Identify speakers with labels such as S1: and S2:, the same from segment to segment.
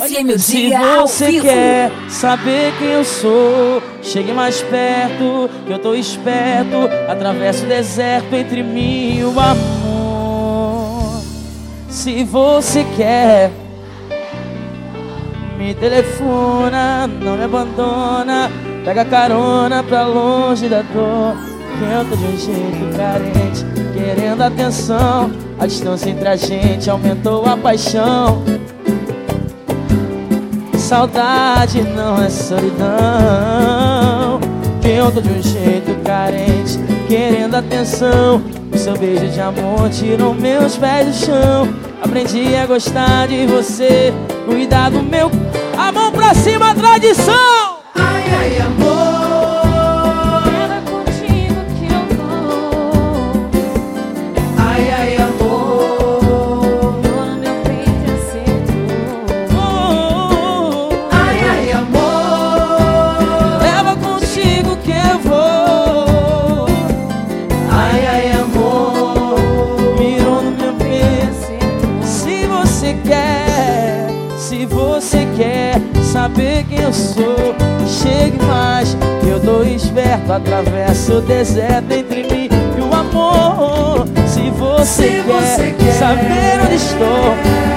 S1: FM o
S2: Se
S1: dia
S2: você quer saber quem eu sou, chegue mais perto, que eu tô esperto. Atravesso o deserto entre mim e o amor. Se você quer, me telefona, não me abandona. Pega carona pra longe da dor. Que eu tô de um jeito carente, querendo atenção. A distância entre a gente aumentou a paixão. Saudade não é solidão. Que eu tô de um jeito carente, querendo atenção. O seu beijo de amor tirou meus pés do chão. Aprendi a gostar de você, cuidar do meu. Mão pra cima, tradição!
S3: Ai, ai, amor.
S2: Se você quer saber quem eu sou, chegue mais. Eu tô esperto, atravesso o deserto entre mim e o amor. Se você,
S3: Se
S2: quer,
S3: você quer.
S2: saber onde estou,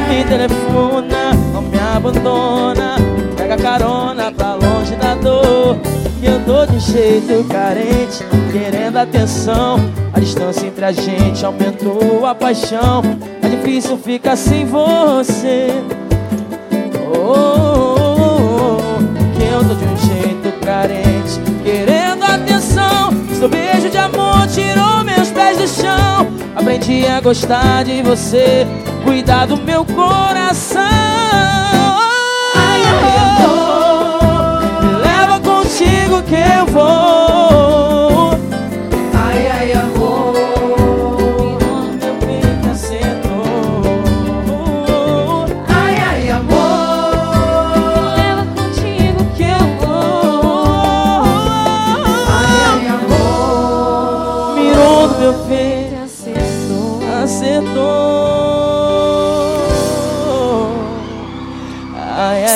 S2: me telefona, não me abandona. Pega carona pra longe da dor. Que eu tô de jeito carente, querendo atenção. A distância entre a gente aumentou a paixão. É difícil ficar sem você. Que eu tô de um jeito carente, querendo atenção. Seu beijo de amor tirou meus pés do chão. Aprendi a gostar de você, cuidar do meu coração.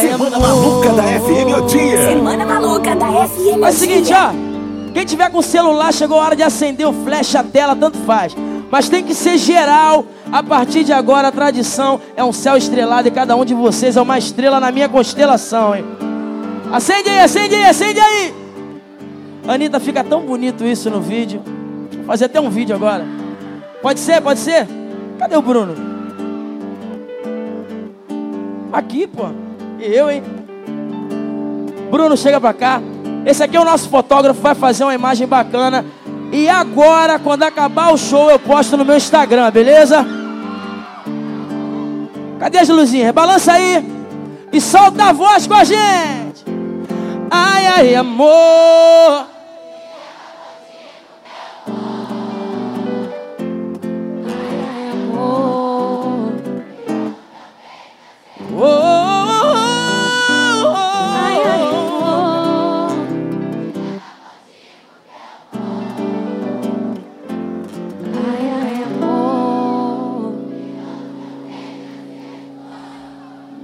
S4: Semana. Maluca da FM o dia.
S1: Semana maluca da FM.
S2: É o seguinte, ó. Quem tiver com celular, chegou a hora de acender o flash, a tela, tanto faz. Mas tem que ser geral. A partir de agora, a tradição é um céu estrelado e cada um de vocês é uma estrela na minha constelação, hein? Acende aí, acende aí, acende aí! Anitta, fica tão bonito isso no vídeo. Vou fazer até um vídeo agora. Pode ser, pode ser? Cadê o Bruno? Aqui, pô. E eu, hein? Bruno, chega pra cá. Esse aqui é o nosso fotógrafo, vai fazer uma imagem bacana. E agora, quando acabar o show, eu posto no meu Instagram, beleza? Cadê as luzinhas? Balança aí e solta a voz com a gente. Ai, ai, amor.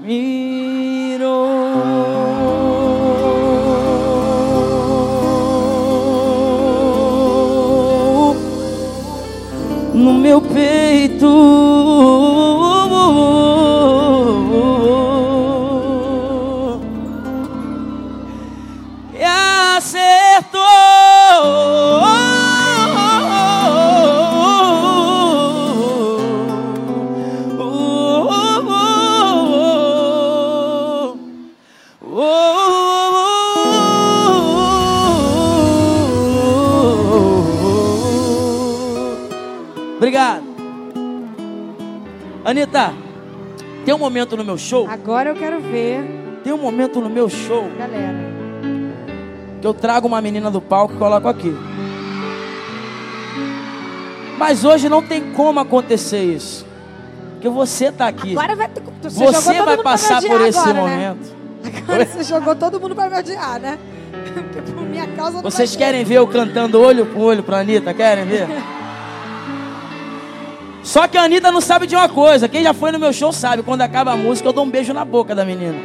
S2: me. Anitta, tem um momento no meu show,
S5: Agora eu quero ver,
S2: tem um momento no meu show
S5: galera.
S2: que eu trago uma menina do palco e coloco aqui. Mas hoje não tem como acontecer isso. Porque você tá aqui.
S5: Agora vai. Você,
S2: vai passar por esse
S5: agora, Né?
S2: momento.
S5: Agora você jogou todo mundo pra me odiar, né? Porque por minha causa
S2: Vocês querem ver eu cantando olho com olho pra Anitta? Querem ver? Só que a Anitta não sabe de uma coisa. Quem já foi no meu show sabe. Quando acaba a música, eu dou um beijo na boca da menina.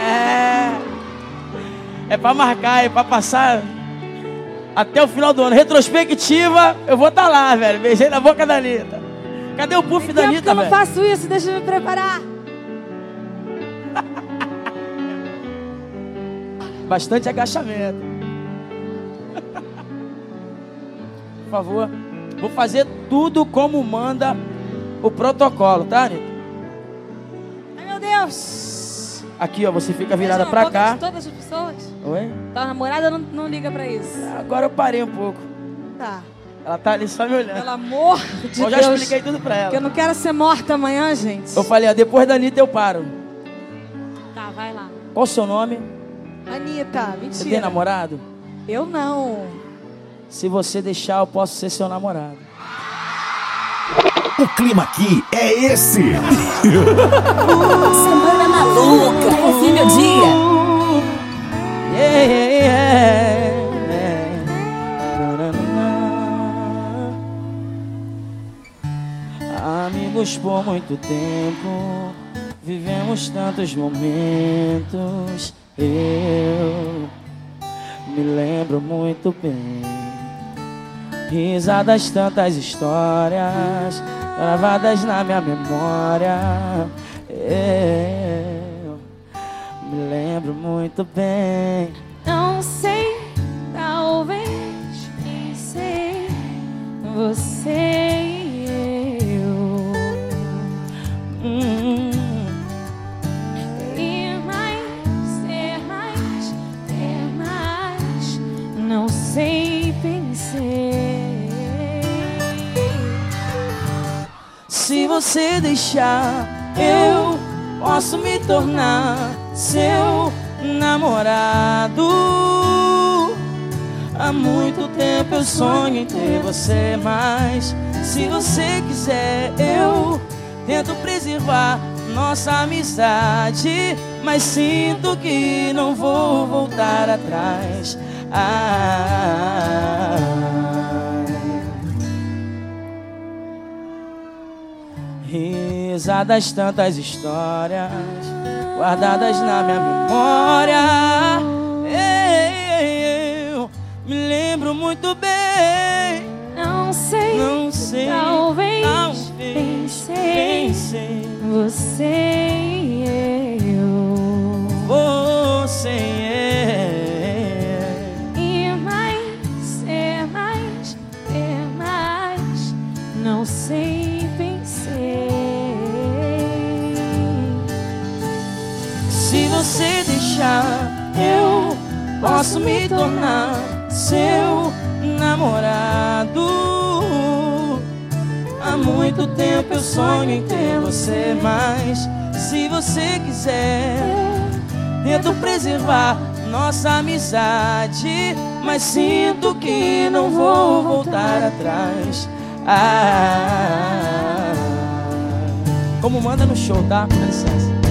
S2: É. É pra marcar, é pra passar até o final do ano. Retrospectiva, eu vou estar tá lá, velho. Beijei na boca da Anitta. Cadê o puff
S5: Tem
S2: da Anitta,
S5: que eu não
S2: velho?
S5: faço isso, deixa eu me preparar.
S2: Bastante agachamento. Por favor. Vou fazer tudo como manda o protocolo, tá, Anitta?
S5: Ai, meu Deus.
S2: Aqui, ó, você fica virada
S5: boca
S2: cá.
S5: todas as pessoas.
S2: Oi?
S5: Tua namorada não, não liga pra isso.
S2: Agora eu parei um pouco.
S5: Tá.
S2: Ela tá ali só me olhando.
S5: Pelo amor de
S2: eu já
S5: Deus.
S2: expliquei tudo pra
S5: Que eu
S2: ela.
S5: não quero ser morta amanhã, gente.
S2: Eu falei, ó, depois da Anitta eu paro.
S5: Tá, vai lá.
S2: Qual o seu nome?
S5: Anitta, mentira.
S2: Você tem namorado?
S5: Eu não.
S2: Se você deixar, eu posso ser seu namorado.
S4: O clima aqui é esse.
S1: Semana maluca. Esse é meu dia.
S2: Yeah, yeah, yeah. Amigos por muito tempo, vivemos tantos momentos. Eu me lembro muito bem. Risadas, tantas histórias gravadas na minha memória. Eu me lembro muito bem.
S6: Não sei, talvez pensei você
S2: você deixar, eu posso me tornar seu namorado. Há muito tempo eu sonho em ter você, mas se você quiser, eu tento preservar nossa amizade, mas sinto que não vou voltar atrás. Ah. Risadas, tantas histórias guardadas na minha memória. Eu me lembro muito bem.
S6: Não sei,
S2: Não sei,
S6: talvez,
S2: talvez
S6: pensei
S2: pensei
S6: você e eu.
S2: você é.
S6: E mais, ser mais, ter mais. Não sei,
S2: você deixar, eu posso me tornar seu namorado. Há muito tempo eu sonho em ter você, mas se você quiser, tento preservar nossa amizade, mas sinto que não vou voltar atrás. Ah, como manda no show, tá? Dá licença.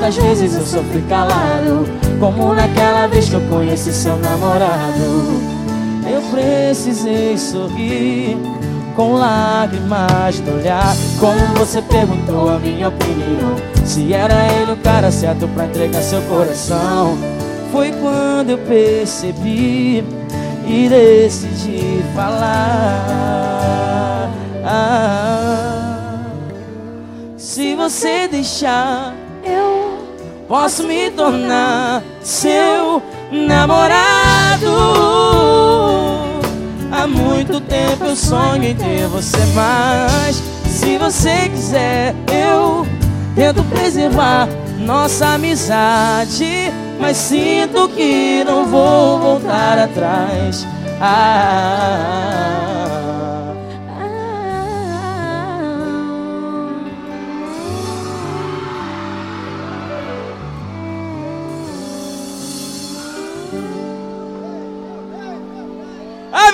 S2: Quantas vezes eu sofri calado Como naquela vez que eu conheci seu namorado. Eu precisei sorrir Com lágrimas no olhar. Como você perguntou a minha opinião Se era ele o cara certo pra entregar seu coração. Foi quando eu percebi E decidi falar. Ah, Se você deixar Posso me tornar seu namorado. Há muito tempo eu sonho em ter você, mas se você quiser, eu tento preservar nossa amizade, mas sinto que não vou voltar atrás. Ah,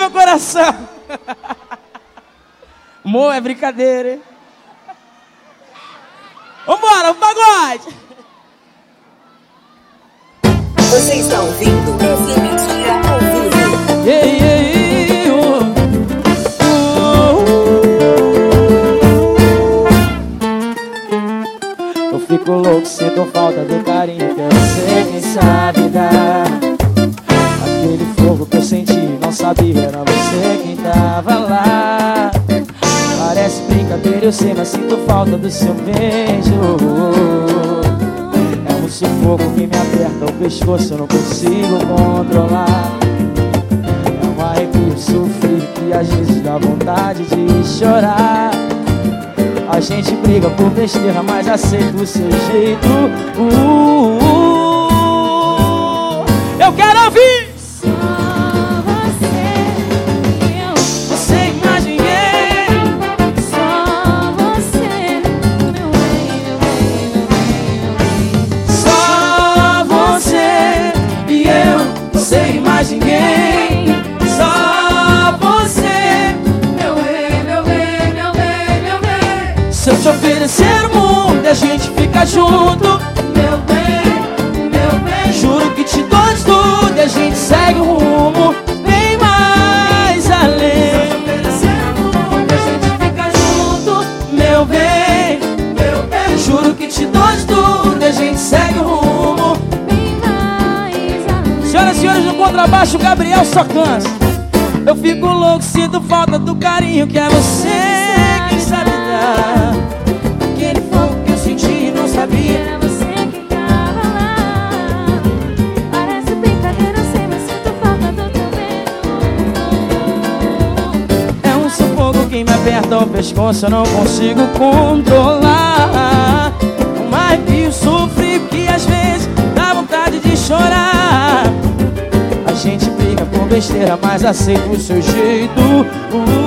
S2: meu coração. Amor, é brincadeira, hein? Vambora, um pagode!
S1: Você está ouvindo? Melodia ao vivo.
S2: Yeah, yeah, fico louco, sinto falta do carinho que você me sabe dar sabia, era você quem tava lá Parece brincadeira, eu sei, mas sinto falta do seu beijo É um sufoco que me aperta o pescoço, eu não consigo controlar É um arrepio sofrido que às vezes dá vontade de chorar a gente briga por besteira, mas aceito o seu jeito. Uh, uh, uh. Eu quero ouvir! Oferecer o mundo, e a gente fica junto.
S3: Meu bem, meu bem.
S2: Juro que te dou de tudo e a gente segue o rumo bem mais além.
S3: O mundo, a gente fica junto.
S2: Meu bem,
S3: Meu bem,
S2: juro que te dou de tudo e a gente segue o rumo.
S6: Bem mais além.
S2: Senhoras e senhores, no contrabaixo, Gabriel só cansa. Eu fico louco, sinto falta do carinho que é você quem sabe dar.
S6: Beijo.
S2: É um sufoco que me aperta o pescoço, eu não consigo controlar. Um arrepio sofrido que às vezes dá vontade de chorar. A gente briga por besteira, mas aceita o seu jeito. Uh,